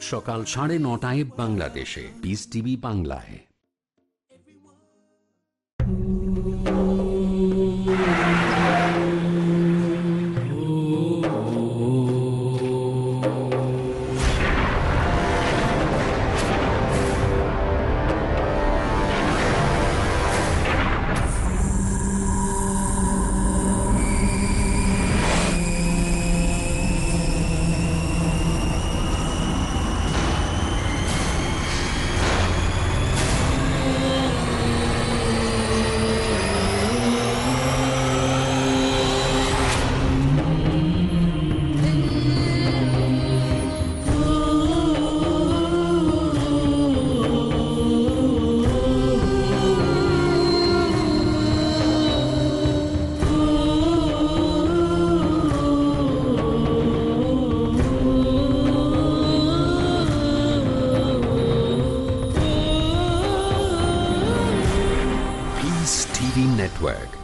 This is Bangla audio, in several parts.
সকাল সাড়ে নটায় বাংলাদেশে। পিস টিভি বাংলায়।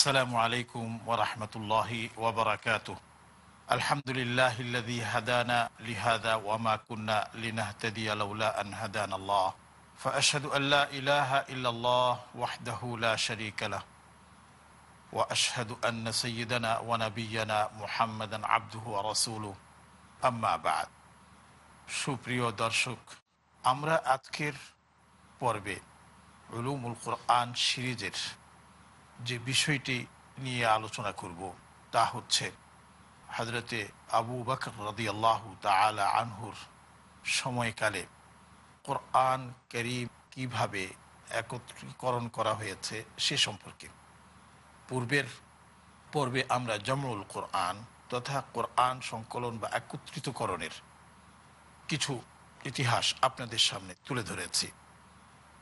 السلام عليكم ورحمة الله وبركاته. الحمد لله الذي هدانا لهذا وما كنا لنهتدي لولا أن هدانا الله. فأشهد أن لا إله إلا الله وحده لا شريك له. وأشهد أن سيدنا ونبينا محمدا عبده ورسوله. أما بعد شبريو দর্শক أمر أذكر وربي علوم القرآن সিরিজের যে বিষয়টি নিয়ে আলোচনা করব তা হচ্ছে হজরতে আবু বকর রদি আল্লাহ তালা আনহুর সময়কালে কোরআন করিম কীভাবে একত্রীকরণ করা হয়েছে সে সম্পর্কে। পূর্বের পর্বে আমরা জমরুল কোরআন তথা কোরআন সংকলন বা একত্রিতকরণের কিছু ইতিহাস আপনাদের সামনে তুলে ধরেছি।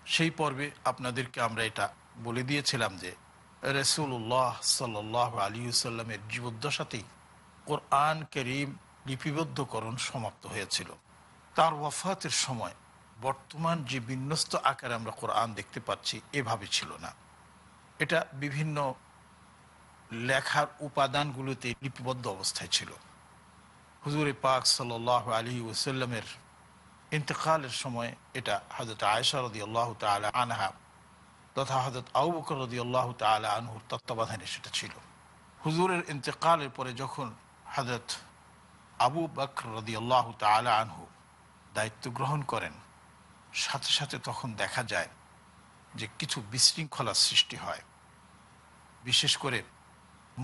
সেই পর্বে আপনাদেরকে আমরা এটা বলে দিয়েছিলাম যে রসুল্লাহ সাল আলী সাল্লামের জীবদ্দশাতেই কোরআন করিম লিপিবদ্ধকরণ সমাপ্ত হয়েছিল। তার ওয়াফাতের সময় বর্তমান যে বিন্যস্ত আকারে আমরা কোরআন দেখতে পাচ্ছি, এভাবে ছিল না। এটা বিভিন্ন লেখার উপাদানগুলোতে লিপিবদ্ধ অবস্থায় ছিল। হুজুরে পাক সাল আলী ওসাল্লামের ইন্তকালের সময় এটা হজরত আয়সা রদি আল্লাহ তালা আনহা তথা হজরত আউ বকর রদি আল্লাহ তালা আনহুর তত্ত্বাবধানে সেটা ছিল। হুজুরের ইন্তেকালের পরে যখন হজরত আবু বকর রদি আল্লাহ তালা আনহু দায়িত্ব গ্রহণ করেন, সাথে সাথে তখন দেখা যায় যে কিছু বিশৃঙ্খলার সৃষ্টি হয়। বিশেষ করে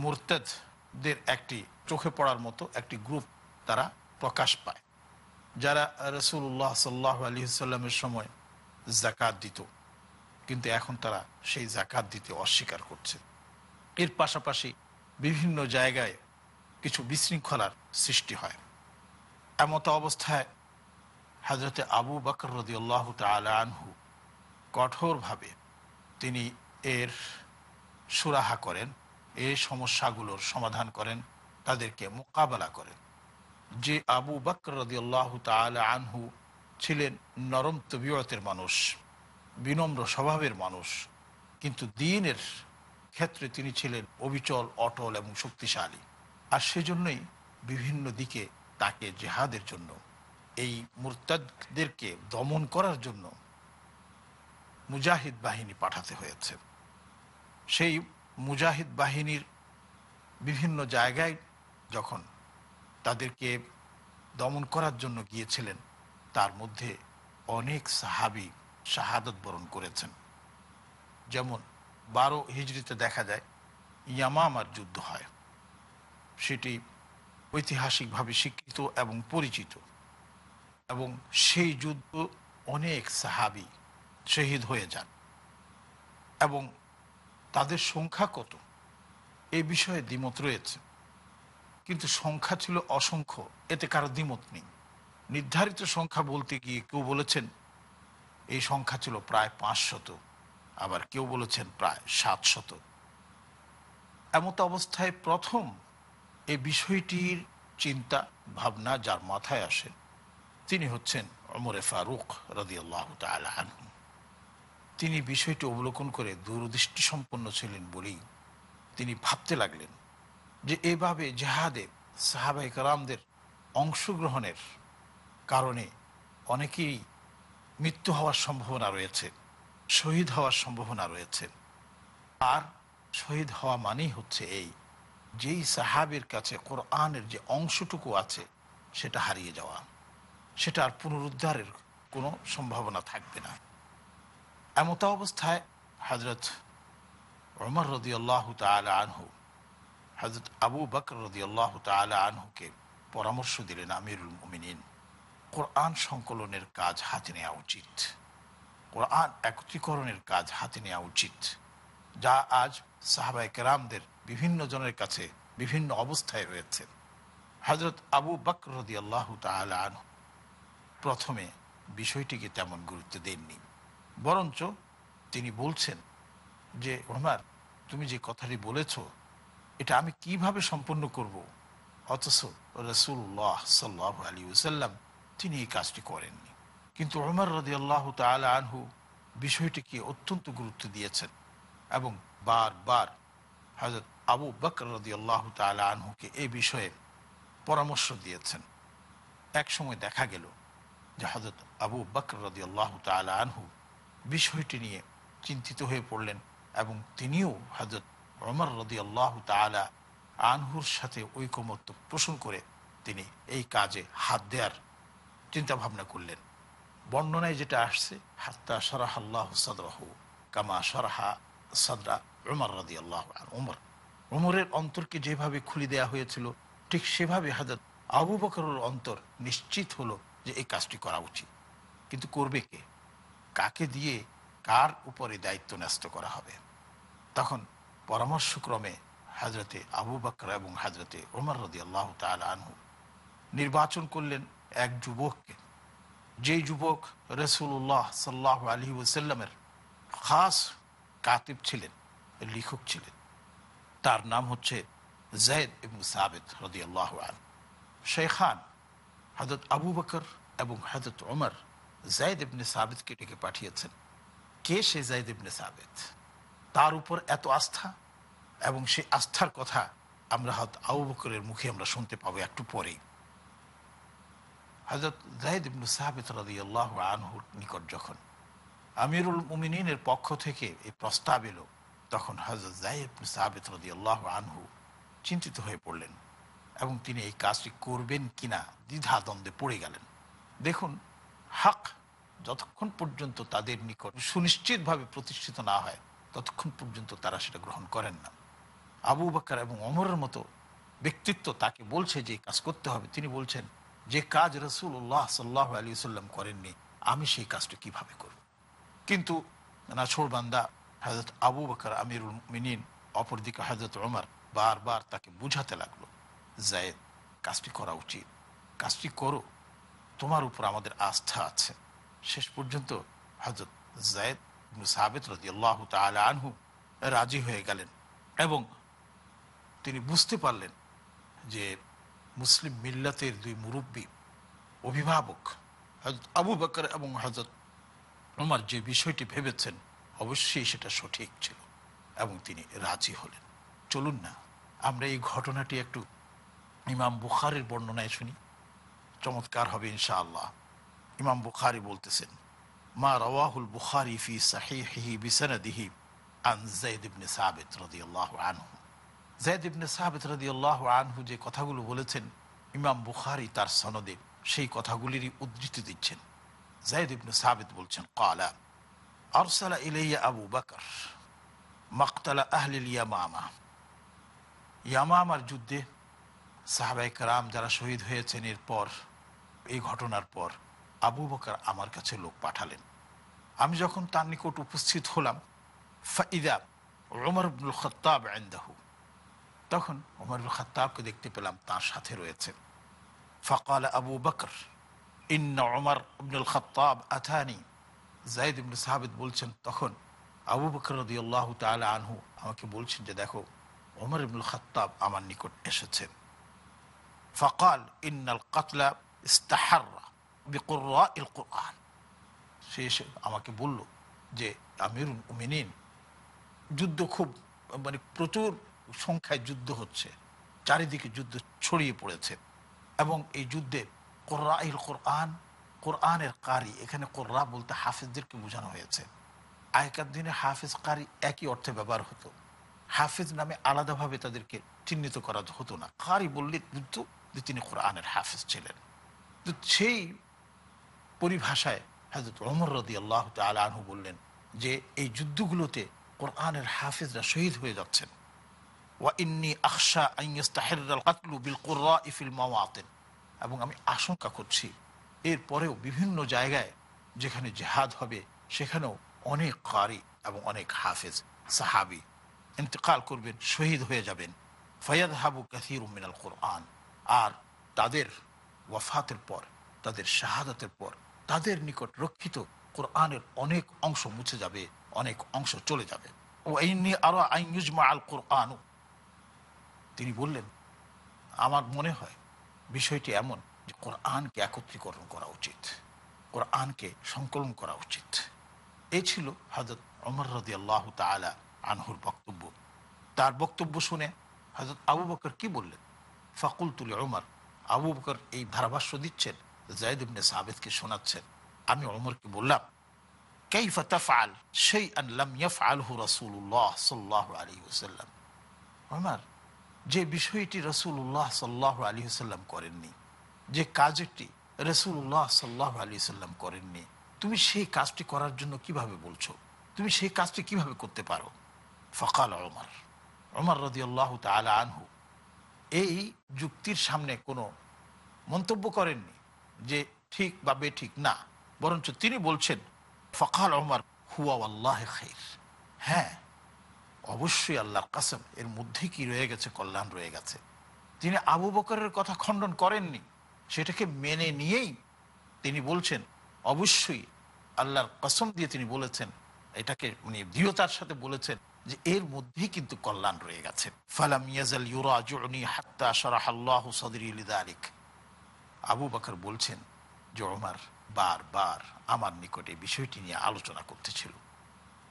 মোরতেদদের একটি চোখে পড়ার মতো একটি গ্রুপ তারা প্রকাশ পায়, যারা রসুল্লাহ সাল্লাহ আলী সাল্লামের সময় জাকাত দিত। কিন্তু এখন তারা সেই জাকাত দিতে অস্বীকার করছে। এর পাশাপাশি বিভিন্ন জায়গায় কিছু বিশৃঙ্খলার সৃষ্টি হয়। এমত অবস্থায় হাজরতে আবু বকর রদিউল্লাহ আনহু কঠোরভাবে তিনি এর সুরাহা করেন এই সমস্যাগুলোর সমাধান করেন, তাদেরকে মোকাবেলা করেন। যে আবু বকর রদিউল্লাহ তালা আনহু ছিলেন নরম তবিয়তের মানুষ বিনম্র স্বভাবের মানুষ। কিন্তু দিনের ক্ষেত্রে তিনি ছিলেন অবিচল, অটল এবং শক্তিশালী। আর সেজন্যই বিভিন্ন দিকে তাকে জেহাদের জন্য, এই মুরতাদদেরকে দমন করার জন্য মুজাহিদ বাহিনী পাঠাতে হয়েছে। সেই মুজাহিদ বাহিনীর বিভিন্ন জায়গায় যখন তাদেরকে দমন করার জন্য গিয়েছিলেন, তার মধ্যে অনেক সাহাবি শাহাদত বরণ করেছেন। যেমন বারো হিজড়িতে দেখা যায়, ইয়ামামার যুদ্ধ হয়। সেটি ঐতিহাসিকভাবে স্বীকৃত এবং পরিচিত। এবং সেই যুদ্ধ অনেক সাহাবি শহীদ হয়ে যান। এবং তাদের সংখ্যা কত? এ বিষয়ে দ্বিমত রয়েছে। কিন্তু সংখ্যা ছিল অসংখ্য, এতে কারও দ্বিমত নেই। নির্ধারিত সংখ্যা বলতে গিয়ে কেউ বলেছেন এই সংখ্যা ছিল প্রায় পাঁচশত, আবার কেউ বলেছেন প্রায় সাতশত। এমত অবস্থায় প্রথম এই বিষয়টির চিন্তা, ভাবনা যার মাথায় আসে, তিনি হচ্ছেন অমরে ফারুক রদিয়াল্লাহ আনহু। তিনি বিষয়টি অবলোকন করে দূরদৃষ্টি সম্পন্ন ছিলেন বলেই তিনি ভাবতে লাগলেন যে এভাবে জেহাদে সাহাবাই কারামদের অংশগ্রহণের কারণে অনেকেই মৃত্যু হওয়ার সম্ভাবনা রয়েছে, শহীদ হওয়ার সম্ভাবনা রয়েছে। আর শহীদ হওয়া মানেই হচ্ছে এই, যেই সাহাবের কাছে কোরআনের যে অংশটুকু আছে, সেটা হারিয়ে যাওয়া। সেটা আর পুনরুদ্ধারের কোনো সম্ভাবনা থাকবে না। এমত অবস্থায় হজরত ওমর রদি আল্লাহ তালা আনহু হজরত আবু বকর রদি আল্লাহ তালা আনহুকে পরামর্শ দিলেন আমিরুল মুমিনিন। কোরআন সংকলনের কাজ হাতে নেওয়া উচিত। কোরআন একত্রীকরণের কাজ হাতে নেওয়া উচিত। যা আজ সাহাবাই কেরামদের বিভিন্ন জনের কাছে বিভিন্ন অবস্থায় রয়েছে। হজরত আবু বকর রদি আল্লাহ আনহু প্রথমে বিষয়টিকে তেমন গুরুত্ব দেননি। বরঞ্চ তিনি বলছেন যে, ওমার, তুমি যে কথাটি বলেছ, এটা আমি কীভাবে সম্পন্ন করব? অথচ রসুল্লাহ সাল্লাহ আলী ওসাল্লাম তিনি এই কাজটি করেননি। কিন্তু ওমর রদি আল্লাহ তালা আনহু বিষয়টিকে অত্যন্ত গুরুত্ব দিয়েছেন এবং বারবার হজরত আবু বকর রদি আল্লাহ তালা আনহুকে এই বিষয়ে পরামর্শ দিয়েছেন। এক সময় দেখা গেল যে হজরত আবু বকর রদি আল্লাহ তালা আনহু বিষয়টি নিয়ে চিন্তিত হয়ে পড়লেন এবং তিনিও হজরত রমর রদি আল্লাহ তালা আনহুর সাথে ঐকমত্য পোষণ করে তিনি এই কাজে হাত দেওয়ার চিন্তা ভাবনা করলেন। বর্ণনায় যেটা আসছে, হাত্তা সরাহ আল্লাহ সদরাহ কামা সরাহা সদরা উমর রদি আল্লাহ উমর, উমরের অন্তরকে যেভাবে খুলে দেয়া হয়েছিল, ঠিক সেভাবে হাজরত আবু বকরের অন্তর নিশ্চিত হলো যে এই কাজটি করা উচিত। কিন্তু করবে কে? কাকে দিয়ে কার উপরে দায়িত্ব ন্যস্ত করা হবে? তখন পরামর্শক্রমে হাজরতে আবু বকর এবং হাজরতে ওমর রদি আল্লাহ তাল আনহু নির্বাচন করলেন। এক যুবককে যে যুবক রসুল্লাহ সাল্লাহ আলহি ওসাল্লামের খাস কাতিব ছিলেন, লেখক ছিলেন, তার নাম হচ্ছে জৈদ এবং সাবেদ রদি আল্লাহ আন শেখান হজরত আবু বকর এবং হজরত ওমর জায়দ ইবনে সাবেদকে ডেকে পাঠিয়েছেন। কে সে জায়দ ইবনে সাবেদ তার উপর এত আস্থা এবং সেই আস্থার কথা আমরা হয়তো আবু বকরের মুখে আমরা শুনতে পাবো একটু পরেই। হজরত জাহিদ ইবনু সাহাবিত রাদি আল্লাহ আনহুর নিকট যখন আমিরুল মুমিনের পক্ষ থেকে এই প্রস্তাব এলো, তখন হজরত জাহিদ ইবনু সাহাবিত রাদি আল্লাহ আনহু চিন্তিত হয়ে পড়লেন এবং তিনি এই কাজটি করবেন কিনা দ্বিধা দ্বন্দ্বে পড়ে গেলেন। দেখুন, হাক যতক্ষণ পর্যন্ত তাদের নিকট সুনিশ্চিতভাবে প্রতিষ্ঠিত না হয়, ততক্ষণ পর্যন্ত তারা সেটা গ্রহণ করেন না। আবু বাক্কার এবং অমরের মতো ব্যক্তিত্ব তাকে বলছে যে কাজ করতে হবে। তিনি বলছেন যে কাজ রসুল্লাহ সাল্লাহ আলী সাল্লাম করেননি, আমি সেই কাজটা কীভাবে করব? কিন্তু নাছোড় বান্দা হজরত আবু বাকর আমিরুল মিনিন অপরদিকে হজরত ওমর বারবার তাকে বুঝাতে লাগল জায়েদ কাজটি করা উচিত, কাজটি করো, তোমার উপর আমাদের আস্থা আছে। শেষ পর্যন্ত হজরত জায়দ সাবেত রদি আল্লাহ তালা আনহু রাজি হয়ে গেলেন এবং তিনি বুঝতে পারলেন যে মুসলিম মিল্লাতের দুই মুরব্বী অভিভাবক হজরত আবু বকর এবং হজরত ওমর যে বিষয়টি ভেবেছেন, অবশ্যই সেটা সঠিক ছিল এবং তিনি রাজি হলেন। চলুন না, আমরা এই ঘটনাটি একটু ইমাম বুখারের বর্ণনায় শুনি। চমৎকার হবে ইনশাআল্লাহ। ইমাম বুখারি বলতেছেন, মা রওয়াহুল বুখারি ফি সাহিহি বিসনাদিহি আন জাইদ ইবনে সাবিত রাদিয়াল্লাহু আনহু। জাইদ ইবনে সাবিত রাদিয়াল্লাহু আনহু যে কথাগুলো বলেছেন, ইমাম বুখারি তার সনদে সেই কথাগুলিরই উদ্ধৃতি দিচ্ছেন। জাইদ ইবনে সাবিত বলছেন, কালা, আরসালা ইলাইয়া আবু বাকর মাকতালা আহলিল ইয়ামামা। ইয়ামামার যুদ্ধে সাহাবাই কারাম যারা শহীদ হয়েছেন, এরপর, এই ঘটনার পর আবু বকর আমার কাছে লোক পাঠালেন। আমি যখন তার নিকট উপস্থিত হলাম, ফাইদা ওমর আব্দুল খত্তাব আন্দাহু তখন ওমর খত্তাবকে দেখতে পেলাম, তার সাথে রয়েছেন ফকাল আবু বকর, ইন্না আব্দুল খত্তাব আথানি জাইদ ইবনে সাহাবিদ বলছেন, তখন আবু বকর রদিয়াল্লাহ তালা আনহু আমাকে বলছেন যে, দেখো, ওমর ইবনুল খত্তাব আমার নিকট এসেছেন। ফকাল, ইন্নাল কাতলা ইস্তাহাররা বিকুর্রা সে এসে আমাকে বলল যে আমির উমিনিন যুদ্ধ খুব মানে প্রচুর সংখ্যায় যুদ্ধ হচ্ছে, চারিদিকে যুদ্ধ ছড়িয়ে পড়েছে। এবং এই যুদ্ধে কোরআ ইল কোরআন, কোরআনের কারি, এখানে কোরআ বলতে হাফিজদেরকে বোঝানো হয়েছে। আগেকার দিনে হাফিজ কারি একই অর্থে ব্যবহার হতো। হাফিজ নামে আলাদাভাবে তাদেরকে চিহ্নিত করা হতো না। কারি বললে বুঝতো যে তিনি কোরআনের হাফিজ ছিলেন। তো সেই পরিভাষায় হাজরত অমর রদি আল্লাহ আনহু বললেন যে, এই যুদ্ধগুলোতে কোরআনের হাফিজরা শহীদ হয়ে যাচ্ছেন। ওয়া ইন্নি আকশা আইয়াস্তাহিরাল কাতলু বিল ইফিল এবং আমি আশঙ্কা করছি এরপরেও বিভিন্ন জায়গায় যেখানে জেহাদ হবে, সেখানেও অনেক কারি এবং অনেক হাফেজ, সাহাবি ইন্তেকাল করবেন, শহীদ হয়ে যাবেন। ফয়াদ হাবু কাসির মিনাল কোরআন। আর তাদের ওয়াফাতের পর, তাদের শাহাদাতের পর, তাদের নিকট রক্ষিত কোরআনের অনেক অংশ মুছে যাবে, অনেক অংশ চলে যাবে। ও এই নিয়ে আরও আইনুজমা আল কোরআন। তিনি বললেন আমার মনে হয় বিষয়টি এমন যে কোরআনকে একত্রীকরণ করা উচিত কোরআনকে সংকলন করা উচিত এই ছিল হজরত অমর রদি আল্লাহ তালা আনহুর বক্তব্য তার বক্তব্য শুনে হজরত আবু বকর কি বললেন ফাকুল তুলে ওমর আবু বকর এই ধারাভাষ্য দিচ্ছেন জায়দ ইবনে সাবেদকে শোনাচ্ছেন আমি ওমরকে বললাম كيف تفعل شيئا لم يفعله رسول الله صلى الله عليه وسلم ওমর যে বিষয়টি রসুল্লাহ সাল্লাহ আলী সাল্লাম করেননি, যে কাজটি রসুল্লাহ সাল্লাহ আলী সাল্লাম করেননি, তুমি সেই কাজটি করার জন্য কীভাবে বলছো? তুমি সেই কাজটি কীভাবে করতে পারো? ফকাল ওমর ওমর রদি আল্লাহ তালা আনহু এই যুক্তির সামনে কোনো মন্তব্য করেননি যে ঠিক বা বেঠিক না, বরঞ্চ তিনি বলছেন, ফকাল ওমর হুয়া আল্লাহ খের হ্যাঁ অবশ্যই আল্লাহর কাসম, এর মধ্যে কি রয়ে গেছে? কল্যাণ রয়ে গেছে। তিনি আবু বকরের কথা খণ্ডন করেননি, সেটাকে মেনে নিয়েই তিনি বলছেন, অবশ্যই আল্লাহর কসম দিয়ে তিনি বলেছেন, এটাকে উনি দৃঢ়তার সাথে বলেছেন যে এর মধ্যেই কিন্তু কল্যাণ রয়ে গেছে। হাত্তা আবু বকর বলছেন যে, ওমর বারবার আমার নিকটে বিষয়টি নিয়ে আলোচনা করতেছিল।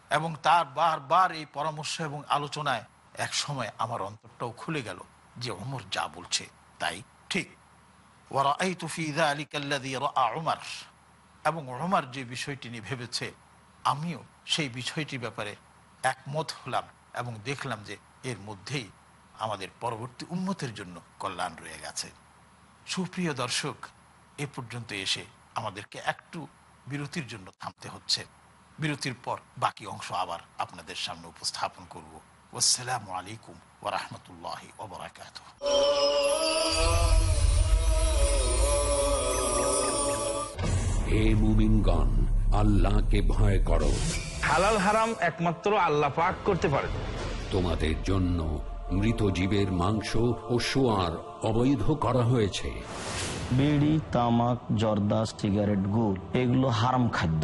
এবং তার বারবার এই পরামর্শ এবং আলোচনায় এক সময় আমার অন্তরটাও খুলে গেল যে ওমর যা বলছে তাই ঠিক। ওমর এবং ওমর যে বিষয়টি নিয়ে ভেবেছে, আমিও সেই বিষয়টির ব্যাপারে একমত হলাম এবং দেখলাম যে এর মধ্যেই আমাদের পরবর্তী উন্মতের জন্য কল্যাণ রয়ে গেছে। সুপ্রিয় দর্শক, এ পর্যন্ত এসে আমাদেরকে একটু বিরতির জন্য থামতে হচ্ছে। বিরতির পর বাকি অংশ আবার আপনাদের সামনে উপস্থাপন করব। আসসালামু আলাইকুম ওরহমতুল্লাহ ওবরাকাত হে মুমিনগণ আল্লাহকে ভয় করো। হালাল হারাম একমাত্র আল্লাহ পাক করতে তোমাদের জন্য মৃত জীবের মাংস ও সোয়ার অবৈধ করা হয়েছে। বিড়ি তামাক জর্দা সিগারেট গুড় এগুলো হারাম খাদ্য।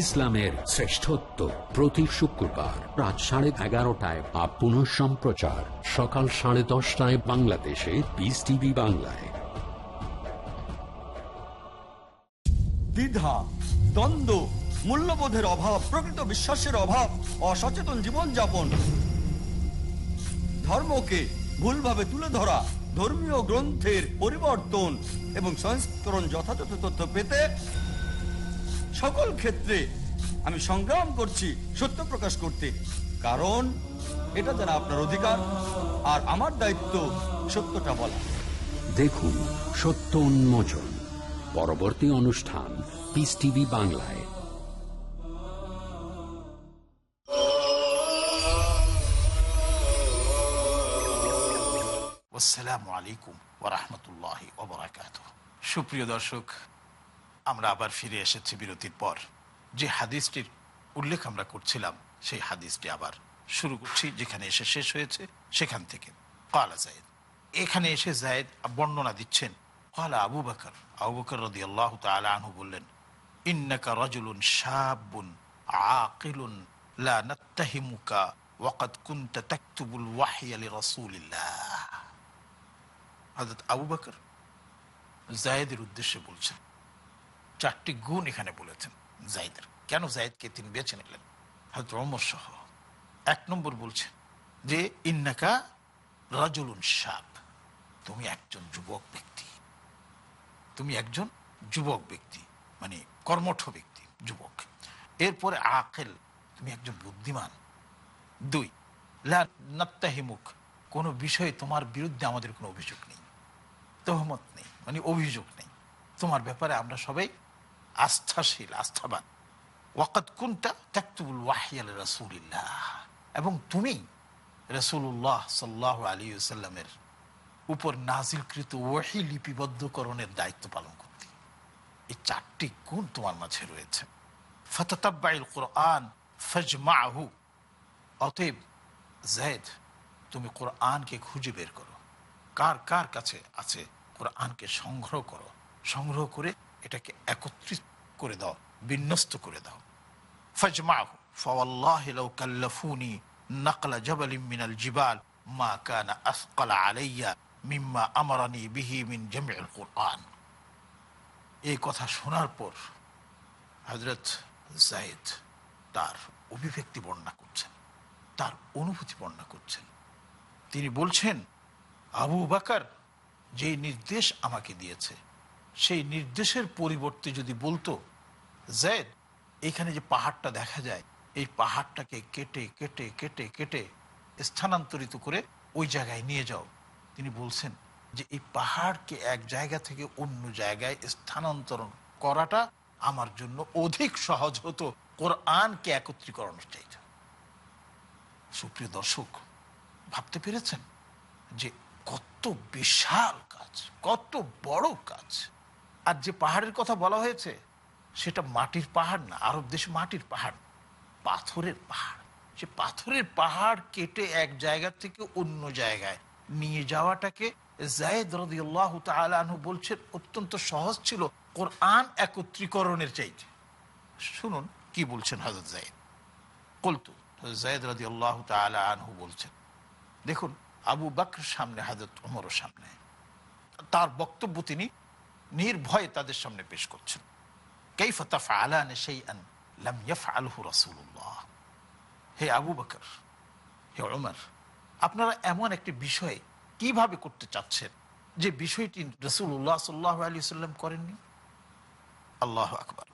ইসলামের শ্রেষ্ঠত্ব প্রতি শুক্রবার রাত সাড়ে এগারোটায় বা পুনঃ সম্প্রচার সকাল সাড়ে দশটায় বাংলাদেশে পিস টিভি বাংলায়। দ্বিধা, দ্বন্দ্ব, মূল্যবোধের অভাব, প্রকৃত বিশ্বাসের অভাব, অসচেতন জীবনযাপন। ধর্মকে ভুলভাবে তুলে ধরা, ধর্মীয় গ্রন্থের পরিবর্তন এবং সংস্করণ যথাযথ তথ্য পেতে সকল ক্ষেত্রে আমি সংগ্রাম করছি সত্য প্রকাশ করতে। কারণ এটা যারা আপনার অধিকার আর আমার দায়িত্ব সত্যটা বলা। দেখুন সত্য উন্মোচন পরবর্তী অনুষ্ঠান পিস টিভি বাংলায়। আসসালামু আলাইকুম ওরহমতুল্লাহ সুপ্রিয় দর্শক আমরা আবার ফিরে এসেছি বিরতির পর। যে হাদিসটির উল্লেখ আমরা করছিলাম, সেই হাদিসটি আবার শুরু করছি, যেখানে এসে শেষ হয়েছে, সেখান থেকে। কালা জায়দ এখানে এসে জায়দ বর্ণনা দিচ্ছেন। কালা আবু বাকর, আবু বকর রদি আল্লাহ আনহু বললেন, ইন্নাকা রজুলুন শাবুন আকিলুন লা উদ্দেশ্যে বলছেন চারটি গুণ এখানে বলেছেন জায়েদের কেন জায়েদকে তিনি বেছে নিলেন? হয়তো অমর সহ। এক নম্বর বলছেন যে, ইন্নাকা রাজুলুন সাপ তুমি একজন যুবক ব্যক্তি। তুমি একজন যুবক ব্যক্তি মানে কর্মঠ ব্যক্তি, যুবক। এরপরে আকেল, তুমি একজন বুদ্ধিমান। দুই নাত্তাহিমুখ কোনো বিষয়ে তোমার বিরুদ্ধে আমাদের কোনো অভিযোগ নেই। তহমত নেই মানে অভিযোগ নেই। তোমার ব্যাপারে আমরা সবাই আস্থাশীল, আস্থাবান। ওয়াকাত কুনটা তাকতুবুল ওয়াহিয়াল রাসূলিল্লাহ এবং তুমি রসুল্লাহ সাল্লাহ আলী সাল্লামের উপর নাজিলকৃত ওয়াহি লিপিবদ্ধকরণের দায়িত্ব পালন করতে। এই চারটি গুণ তোমার মাঝে রয়েছে। ফতাতাব্বাইল কোরআন ফজমাহু অতএব জেদ, তুমি কোরআনকে খুঁজে বের করো। কার কার কাছে আছে কোরআনকে সংগ্রহ করো। সংগ্রহ করে এটাকে একত্রিত করে দাও, বিন্যস্ত করে দাও। নাকলা মিনাল জিবাল, মা কানা আলাইয়া মিম্মা শোনার পর তার অভিব্যক্তি বর্ণনা করছেন, তার অনুভূতি বর্ণনা করছেন। তিনি বলছেন, আবু বাকার যে নির্দেশ আমাকে দিয়েছে সেই নির্দেশের পরিবর্তে যদি বলতো, জেদ, এখানে যে পাহাড়টা দেখা যায়, এই পাহাড়টাকে কেটে কেটে কেটে কেটে স্থানান্তরিত করে ওই জায়গায় নিয়ে যাও। তিনি বলছেন যে, এই পাহাড়কে এক জায়গা থেকে অন্য জায়গায় স্থানান্তরণ করাটা আমার জন্য অধিক সহজ হতো কোরআনকে একত্রীকরণের চাইতে। সুপ্রিয় দর্শক, ভাবতে পেরেছেন যে, কত বিশাল কাজ, কত বড় কাজ। আর যে পাহাড়ের কথা বলা হয়েছে, সেটা মাটির পাহাড় না, আরব দেশে মাটির পাহাড় পাথরের পাহাড়। সে পাথরের পাহাড় কেটে এক জায়গা থেকে অন্য জায়গায় নিয়ে যাওয়াটাকে বলছেন অত্যন্ত সহজ ছিল কোরআন একত্রীকরণের চাইতে। শুনুন কি বলছেন হজরত জায়দ। কলতু জায়দ রদি আল্লাহ আনহু বলছেন, দেখুন আবু বাকর সামনে হাজরত ওমরও সামনে, তার বক্তব্য তিনি নির্ভয়ে তাদের সামনে পেশ করছেন। হে আবু বকর, হে ওমর আপনারা এমন একটি বিষয়ে কীভাবে করতে চাচ্ছেন যে বিষয়টি রসুল্লাহ সাল্লাহ আলী সাল্লাম করেননি? আল্লাহ আকবর।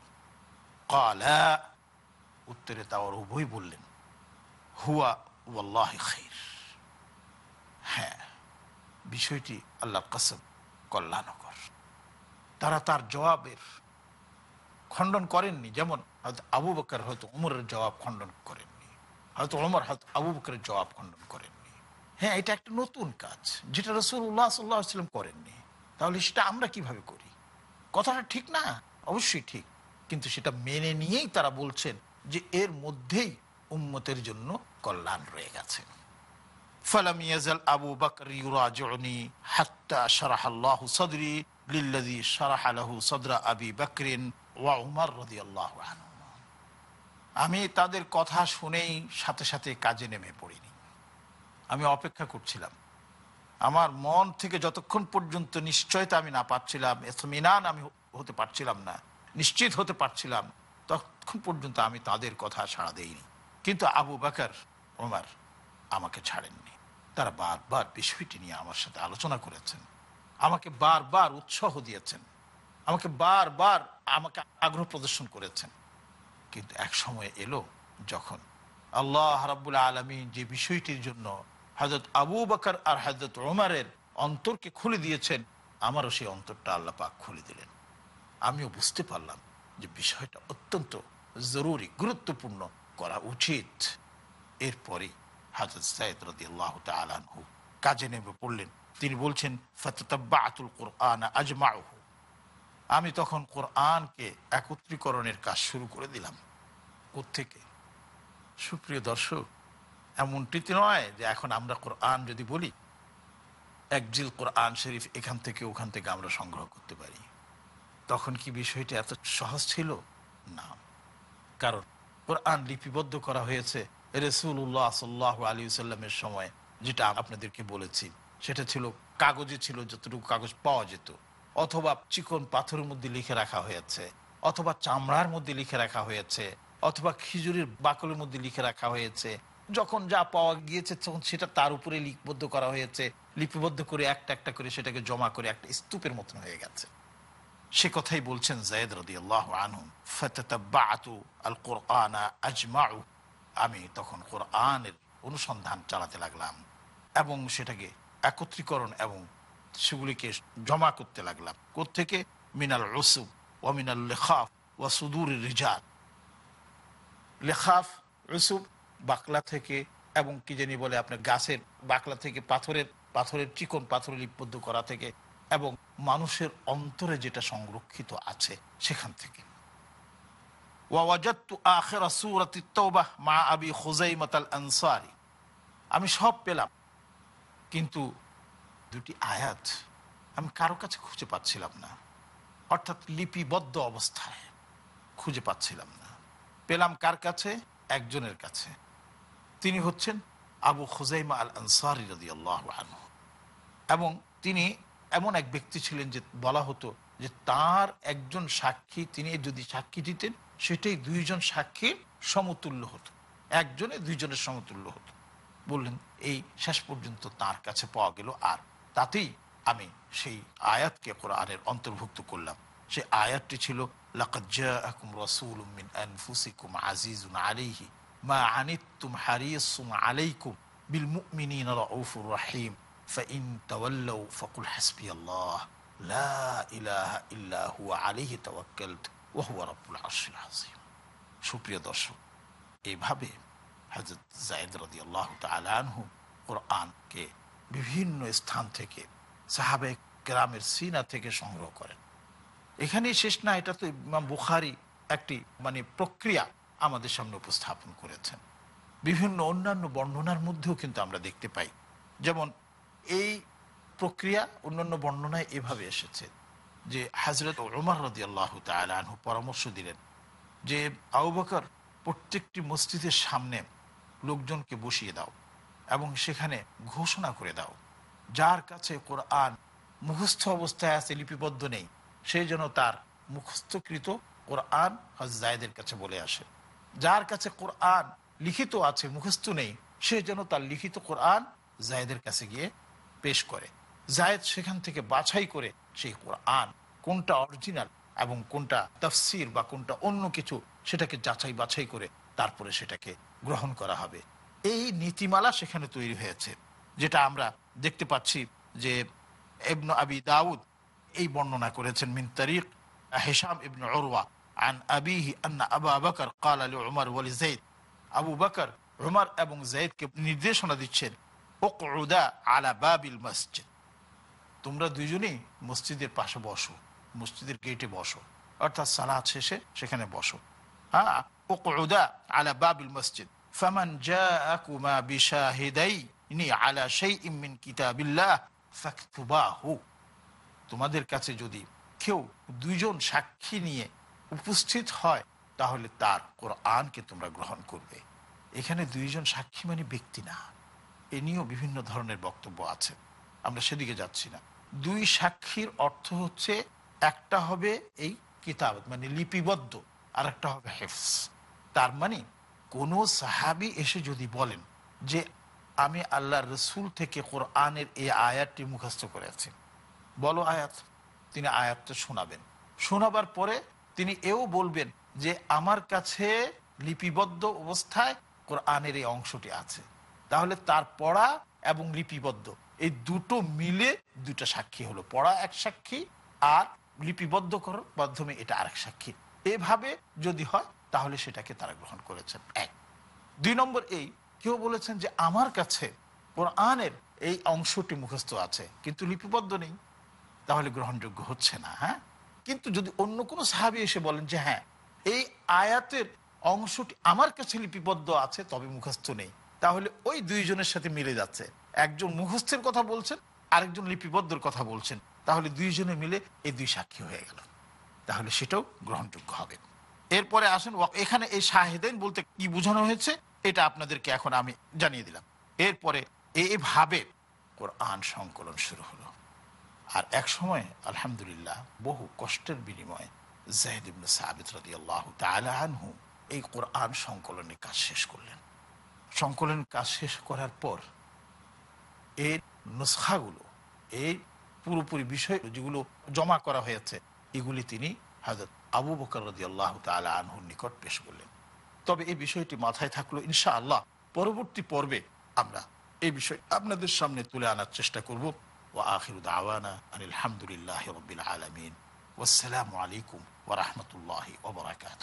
কালা উত্তরে তাওয়ার উভয় বললেন, হুয়া ওয়াল্লাহ খৈর হ্যাঁ বিষয়টি আল্লাহ কাসম কল্যাণকর। তারা তার জবাবের খণ্ডন করেননি। যেমন হয়তো আবু বকর হয়তো উমরের জবাব খণ্ডন করেননি। হয়তো ওমর হয়তো আবু বকরের জবাব খণ্ডন করেননি। হ্যাঁ এটা একটা নতুন কাজ যেটা রসুল উল্লাহ সাল্লাহ সাল্লাম করেননি। তাহলে সেটা আমরা কীভাবে করি? কথাটা ঠিক না? অবশ্যই ঠিক। কিন্তু সেটা মেনে নিয়েই তারা বলছেন যে এর মধ্যেই উম্মতের জন্য কল্যাণ রয়ে গেছে। ফলামিয়াজাল আবু বকরি হাত্তা সরাহ সদরি সদরা আবি ওয়া উমার রদি আমি তাদের কথা শুনেই সাথে সাথে কাজে নেমে পড়িনি। আমি অপেক্ষা করছিলাম। আমার মন থেকে যতক্ষণ পর্যন্ত নিশ্চয়তা আমি না পাচ্ছিলাম এসমিনান আমি হতে পারছিলাম না, নিশ্চিত হতে পারছিলাম, ততক্ষণ পর্যন্ত আমি তাদের কথা সাড়া দেইনি। কিন্তু আবু বাকার ওমার আমাকে ছাড়েননি। তারা বারবার বিষয়টি নিয়ে আমার সাথে আলোচনা করেছেন। আমাকে বারবার উৎসাহ দিয়েছেন। আমাকে বারবার আমাকে আগ্রহ প্রদর্শন করেছেন। কিন্তু এক সময় এলো যখন আল্লাহ রাবুল আলমী যে বিষয়টির জন্য হজরত আবু বাকর আর হজরত ওমারের অন্তরকে খুলে দিয়েছেন, আমারও সেই অন্তরটা আল্লাহ পাক খুলে দিলেন। আমিও বুঝতে পারলাম যে বিষয়টা অত্যন্ত জরুরি, গুরুত্বপূর্ণ, করা উচিত। এরপরে হাজরত সাইদ রদি আল্লাহ তালহু কাজে নেমে পড়লেন। তিনি বলছেন ফতাব্বাতুল কোরআন আজমাউহু। আমি তখন কোরআনকে একত্রীকরণের কাজ শুরু করে দিলাম। থেকে সুপ্রিয় দর্শক এমনটিতে নয় যে এখন আমরা কোরআন যদি বলি একজিল কোরআন শরীফ এখান থেকে ওখান থেকে আমরা সংগ্রহ করতে পারি। তখন কি বিষয়টি এত সহজ ছিল? না। কারণ কোরআন লিপিবদ্ধ করা হয়েছে রসুল্লাহ সাল্লাহ আলী সাল্লামের সময়, যেটা আপনাদেরকে বলেছি। সেটা ছিল, কাগজে ছিল, যতটুকু কাগজ পাওয়া যেত। অথবা চিকন পাথরের মধ্যে লিখে রাখা হয়েছে, অথবা চামড়ার মধ্যে লিখে রাখা হয়েছে, অথবা খিজুরের বাকলের মধ্যে লিখে রাখা হয়েছে। যখন যা পাওয়া গিয়েছে, তখন সেটা তার উপরে লিপিবদ্ধ করা হয়েছে। লিপিবদ্ধ করে একটা একটা করে সেটাকে জমা করে একটা স্তূপের মতন হয়ে গেছে। সে কথাই বলছেন জায়দ রদি আল্লাহ ফতাবাতু আল কোরআনা আজমাউ। আমি তখন কোরআনের অনুসন্ধান চালাতে লাগলাম এবং সেটাকে একত্রীকরণ এবং সেগুলিকে জমা করতে লাগলাম। কোথেকে মিনাল রসুব ও মিনাল লেখাফ ও সুদূর রিজাল। লেখাফ রসুব বাকলা থেকে এবং কি জানি বলে আপনার গাছের বাকলা থেকে পাথরের পাথরের চিকন পাথরে লিপিবদ্ধ করা থেকে এবং মানুষের অন্তরে যেটা সংরক্ষিত আছে সেখান থেকে। আমি সব পেলাম। কিন্তু দুটি আয়াত আমি কারও কাছে খুঁজে পাচ্ছিলাম না। অর্থাৎ লিপিবদ্ধ অবস্থায় খুঁজে পাচ্ছিলাম না। পেলাম কার কাছে? একজনের কাছে। তিনি হচ্ছেন আবু খুজাইমা আল আনসারি রদি আল্লাহ এবং তিনি এমন এক ব্যক্তি ছিলেন যে বলা হতো যে তার একজন সাক্ষী, তিনি যদি সাক্ষী দিতেন, সেটাই দুইজন সাক্ষীর সমতুল্য হতো। একজনে দুইজনের সমতুল্য হতো। বললেন এই শেষ পর্যন্ত তার কাছে পাওয়া গেল আর তাতেই আমি সেই আয়াতকে কোরআনের অন্তর্ভুক্ত করলাম সেই আয়াতটি ছিল লাকাজ্জাকুম রাসূলুম মিন আনফুসিকুম আজিজুন আলাইহি মা আনিতুম হারিসুম আলাইকুম বিল মুমিনিনা রাউফুর রহিম فإن تولوا فقل حسبي الله لا إله إلا هو عليه توكلت وهو رب العرش العظيم সুপ্রিয় দর্শক এইভাবে হজরত জায়দ রদি আল্লাহ তালহু কোরআনকে বিভিন্ন স্থান থেকে সাহাবে গ্রামের সিনা থেকে সংগ্রহ করেন। এখানেই শেষ না, এটা তো ইমাম বুখারি একটি মানে প্রক্রিয়া আমাদের সামনে উপস্থাপন করেছেন। বিভিন্ন অন্যান্য বর্ণনার মধ্যেও কিন্তু আমরা দেখতে পাই। যেমন এই প্রক্রিয়া অন্যান্য বর্ণনায় এভাবে এসেছে যে হাজরত ওমর রদি আল্লাহ তালহু পরামর্শ দিলেন যে আউ বকর প্রত্যেকটি মসজিদের সামনে লোকজনকে বসিয়ে দাও এবং সেখানে ঘোষণা করে দাও। যার কাছে কোরআন মুখস্থ অবস্থায় আছে, লিপিবদ্ধ নেই সেই জন্য তার মুখস্থকৃত কোরআন হজ জায়দের কাছে বলে আসে। যার কাছে কোরআন লিখিত আছে, মুখস্থ নেই, সে যেন তার লিখিত কোরআন জায়দের কাছে গিয়ে পেশ করে। জায়দ সেখান থেকে বাছাই করে সেই কোরআন কোনটা অরিজিনাল এবং কোনটা তফসির বা কোনটা অন্য কিছু সেটাকে যাচাই বাছাই করে তারপরে সেটাকে গ্রহণ করা হবে। এই নীতিমালা সেখানে তৈরি হয়েছে, যেটা আমরা দেখতে পাচ্ছি যে ইবনু আবি দাউদ এই বর্ণনা করেছেন মিন তারিক হেসাম ইবনু অরওয়া আন্না আবা বকর কাল আলী উমর ওয়ালি জৈদ। আবু বকর, উমর এবং জৈদকে নির্দেশনা দিচ্ছেন ওকউদা আলা বাবিল মসজিদ। তোমরা দুইজনেই মসজিদের পাশে বসো, মসজিদের গেটে বসো, অর্থাৎ সালাদ শেষে সেখানে বসো। হ্যাঁ আলা বাবিল মসজিদ তোমাদের কাছে যদি কেউ দুইজন সাক্ষী নিয়ে উপস্থিত হয়, তাহলে তার কোরআনকে তোমরা গ্রহণ করবে। এখানে দুইজন সাক্ষী মানে ব্যক্তি না। এ নিয়েও বিভিন্ন ধরনের বক্তব্য আছে। আমরা সেদিকে যাচ্ছি না। দুই সাক্ষীর অর্থ হচ্ছে, একটা হবে এই কিতাব মানে লিপিবদ্ধ আর একটা হবে হেফস তার মানে কোন সাহাবি এসে যদি বলেন যে আমি আল্লাহ রসুল থেকে কোরআনের এই আয়াতটি মুখস্থ করেছি, বলো আয়াত। তিনি আয়াতটা শোনাবেন। শোনাবার পরে তিনি এও বলবেন যে আমার কাছে লিপিবদ্ধ অবস্থায় কোরআনের এই অংশটি আছে। তাহলে তার পড়া এবং লিপিবদ্ধ এই দুটো মিলে দুটো সাক্ষী হলো। পড়া এক সাক্ষী আর লিপিবদ্ধ করার মাধ্যমে এটা আরেক সাক্ষী। এভাবে যদি হয় তাহলে সেটাকে তারা গ্রহণ করেছেন। এক। দুই নম্বর এই, কেউ বলেছেন যে আমার কাছে কোরআনের এই অংশটি মুখস্থ আছে, কিন্তু লিপিবদ্ধ নেই, তাহলে গ্রহণযোগ্য হচ্ছে না হ্যাঁ? কিন্তু যদি অন্য কোনো সাহাবি এসে বলেন যে হ্যাঁ এই আয়াতের অংশটি আমার কাছে লিপিবদ্ধ আছে, তবে মুখস্থ নেই, তাহলে ওই দুইজনের সাথে মিলে যাচ্ছে। একজন মুখস্থের কথা বলছেন, আরেকজন লিপিবদ্ধর কথা বলছেন, তাহলে দুইজনে মিলে এই দুই সাক্ষী হয়ে গেল। তাহলে সেটাও গ্রহণযোগ্য হবে। এরপরে আসেন এখানে এই শাহেদেন বলতে কি বোঝানো হয়েছে, এটা আপনাদেরকে এখন আমি জানিয়ে দিলাম। এরপরে এইভাবে কোরআন সংকলন শুরু হলো। আর এক সময়, আলহামদুলিল্লাহ, বহু কষ্টের বিনিময়ে জাহিদ সাবিত তাআলা আনহু এই কোরআন সংকলনের কাজ শেষ করলেন। সংকলনের কাজ শেষ করার পর এই নুসখাগুলো, এই পুরোপুরি বিষয় যেগুলো জমা করা হয়েছে, এগুলি তিনি হাজরত আবু বকর রদি আল্লাহ তালা আনহুর নিকট পেশ করলেন। তবে এই বিষয়টি মাথায় থাকল ইনশা আল্লাহ পরবর্তী পর্বে আমরা এই বিষয় আপনাদের সামনে তুলে আনার চেষ্টা করব। ও আখির দাওয়ানা আলহামদুলিল্লাহ রবিল আলমিন। ওসালামু আলাইকুম ওরহমতুল্লাহ ওবরাকাত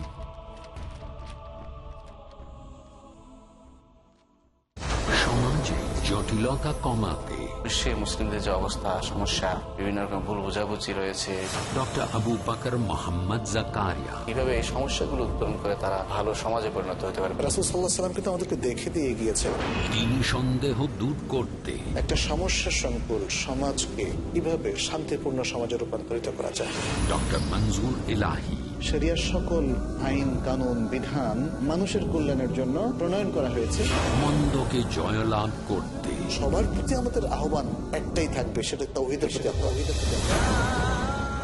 জটিলতা কমাতে। বিশ্বে মুসলিমদের যে অবস্থা সমস্যা বিভিন্ন রকম ভুল বোঝাবুঝি রয়েছে। ডক্টর আবু বাকর মোহাম্মদ জাকারিয়া। কীভাবে এই সমস্যাগুলো উত্তরণ করে তারা ভালো সমাজে পরিণত হতে পারে? কিন্তু আমাদেরকে দেখে দিয়ে গিয়েছেন তিনি সন্দেহ দূর করতে। একটা সমস্যা সংকুল সমাজকে কীভাবে শান্তিপূর্ণ সমাজে রূপান্তরিত করা যায়? ডক্টর মঞ্জুর এলাহি। শরিয়ার সকল আইন কানুন বিধান মানুষের কল্যাণের জন্য প্রণয়ন করা হয়েছে। মন্দকে জয়লাভ করতে। সবার প্রতি আমাদের আহ্বান একটাই থাকবে, সেটা তৌহিদের প্রতি।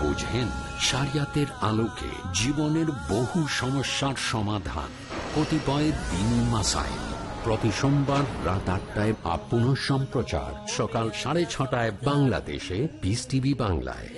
বুঝেন সারিয়াতের আলোকে জীবনের বহু সমস্যার সমাধান। কতিপয় দিন মাসাইল। প্রতি সোমবার রাত আটটায় আপন সম্প্রচার সকাল সাড়ে ছটায় বাংলাদেশে বিস টিভি বাংলায়।